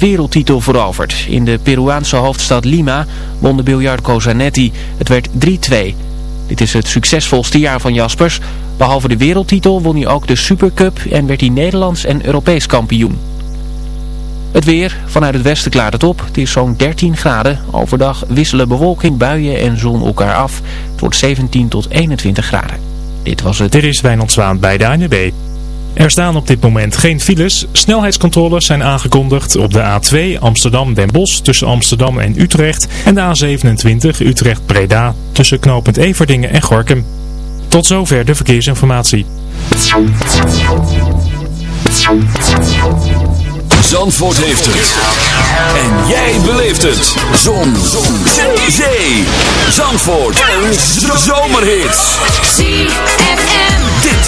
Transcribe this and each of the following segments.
wereldtitel veroverd. In de Peruaanse hoofdstad Lima won de biljartco Zanetti. Het werd 3-2. Dit is het succesvolste jaar van Jaspers. Behalve de wereldtitel won hij ook de Supercup en werd hij Nederlands en Europees kampioen. Het weer. Vanuit het westen klaart het op. Het is zo'n 13 graden. Overdag wisselen bewolking, buien en zon elkaar af. Het wordt 17 tot 21 graden. Dit was het. Er is Wijnand bij de ANWB. Er staan op dit moment geen files. Snelheidscontroles zijn aangekondigd op de A2 Amsterdam-Den Bosch tussen Amsterdam en Utrecht. En de A27 Utrecht-Breda tussen knooppunt Everdingen en Gorkum. Tot zover de verkeersinformatie. Zandvoort heeft het. En jij beleeft het. Zon. Zon. Zee. Zee. Zandvoort. Een zomerhit. ZFM.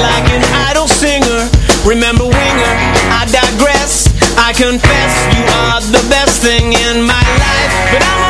like an idol singer. Remember Winger, I digress. I confess you are the best thing in my life. But I'm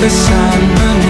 The sun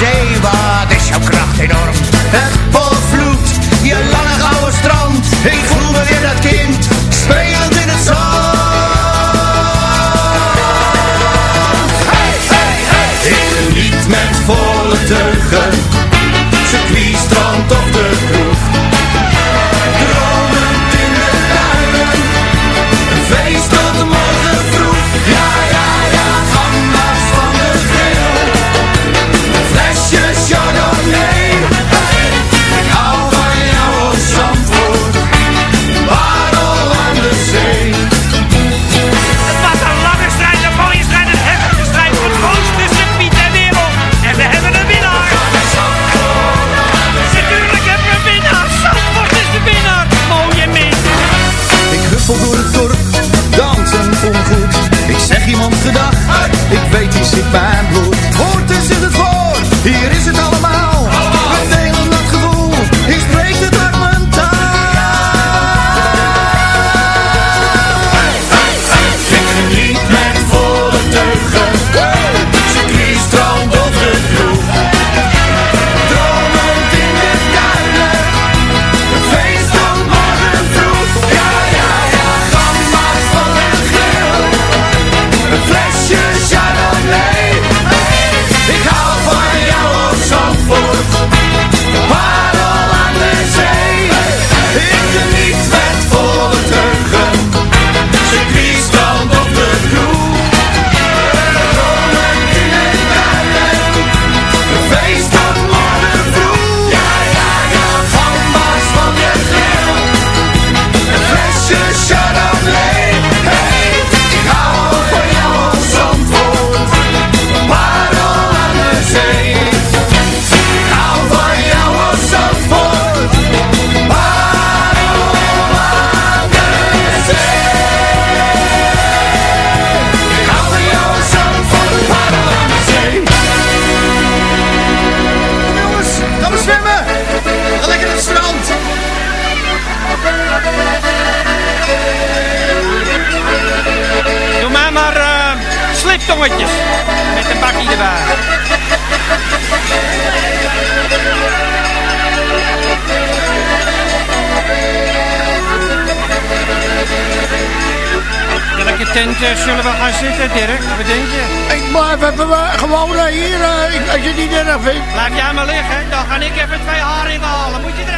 J. Eh, zullen we gaan zitten, Dirk? Wat denk je? Ik we hebben we gewoon eh, hier, eh, als je het niet erg vindt. Laat jij maar liggen, dan ga ik even twee haringen halen. Moet je er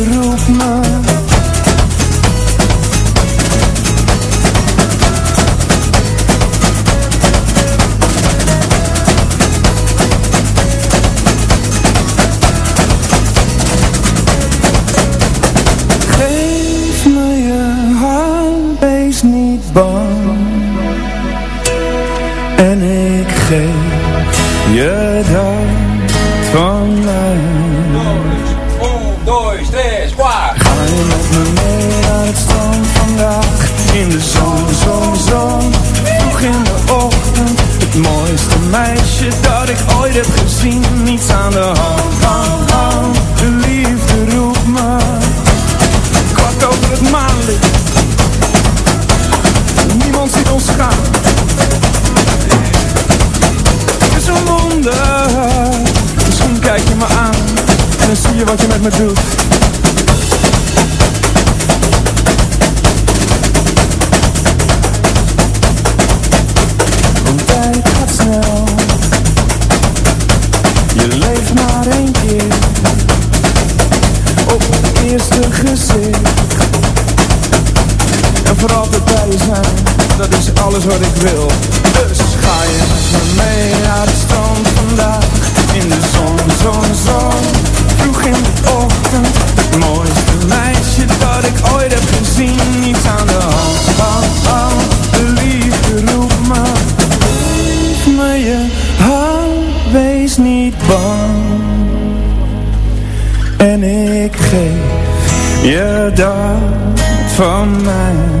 voor altijd bij zijn. Dat is alles wat ik wil. Dus ga je met me mee naar het strand vandaag. In de zon, zon, zon. Vroeg in de ochtend. Het mooiste meisje dat ik ooit heb gezien. Niets aan de hand, hand, hand De liefde roept me. Geef me je hand, wees niet bang. En ik geef je dat van mij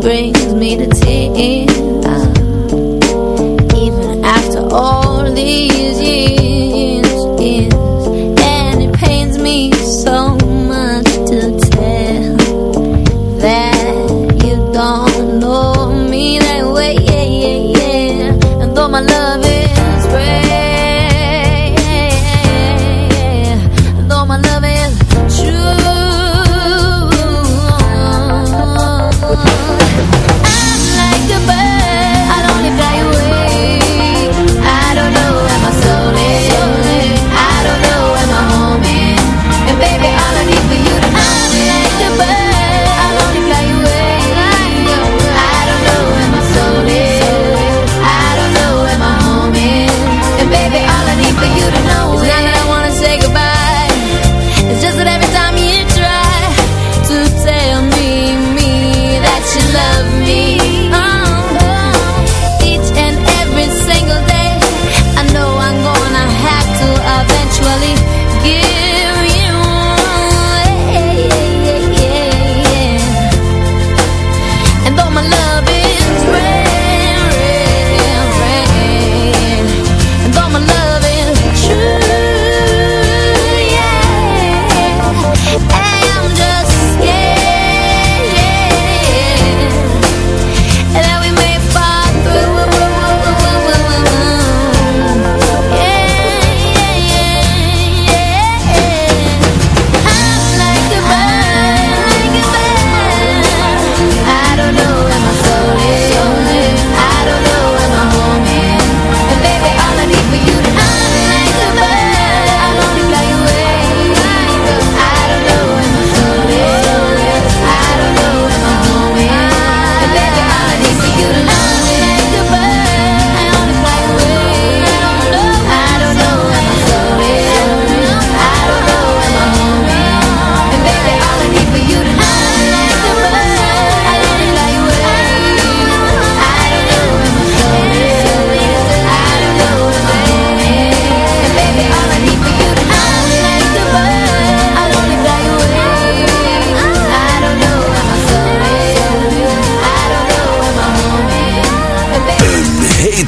brings me to tears.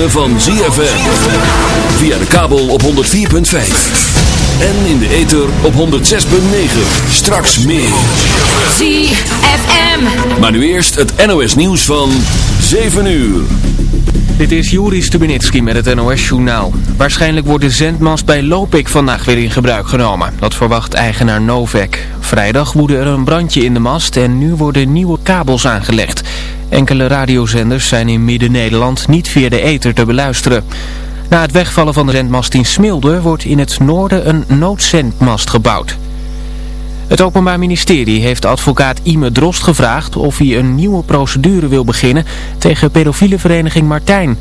Ritme van ZFM. Via de kabel op 104.5. En in de ether op 106.9. Straks meer. ZFM. Maar nu eerst het NOS nieuws van 7 uur. Dit is Juri Stubenitski met het NOS-journaal. Waarschijnlijk wordt de zendmast bij Lopik vandaag weer in gebruik genomen. Dat verwacht eigenaar Novek. Vrijdag woedde er een brandje in de mast en nu worden nieuwe kabels aangelegd. Enkele radiozenders zijn in Midden-Nederland niet via de ether te beluisteren. Na het wegvallen van de zendmast in Smilde wordt in het noorden een noodzendmast gebouwd. Het Openbaar Ministerie heeft advocaat Ime Drost gevraagd of hij een nieuwe procedure wil beginnen tegen pedofiele vereniging Martijn.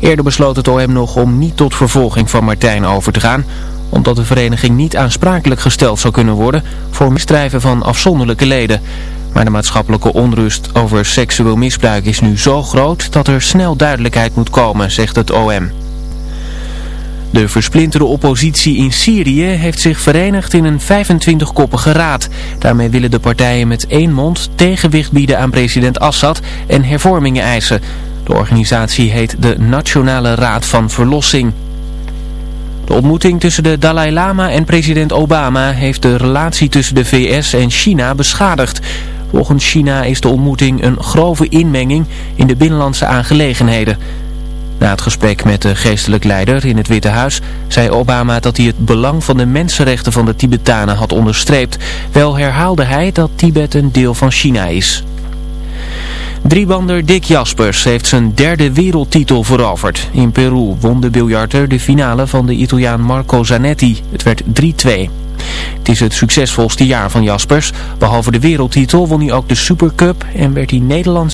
Eerder besloot het OM nog om niet tot vervolging van Martijn over te gaan, omdat de vereniging niet aansprakelijk gesteld zou kunnen worden voor misdrijven van afzonderlijke leden. Maar de maatschappelijke onrust over seksueel misbruik is nu zo groot dat er snel duidelijkheid moet komen, zegt het OM. De versplinterde oppositie in Syrië heeft zich verenigd in een 25-koppige raad. Daarmee willen de partijen met één mond tegenwicht bieden aan president Assad en hervormingen eisen. De organisatie heet de Nationale Raad van Verlossing. De ontmoeting tussen de Dalai Lama en president Obama heeft de relatie tussen de VS en China beschadigd. Volgens China is de ontmoeting een grove inmenging in de binnenlandse aangelegenheden. Na het gesprek met de geestelijk leider in het Witte Huis zei Obama dat hij het belang van de mensenrechten van de Tibetanen had onderstreept. Wel herhaalde hij dat Tibet een deel van China is. Driebander Dick Jaspers heeft zijn derde wereldtitel veroverd. In Peru won de biljarter de finale van de Italiaan Marco Zanetti. Het werd 3-2. Het is het succesvolste jaar van Jaspers. Behalve de wereldtitel won hij ook de Supercup en werd hij Nederlands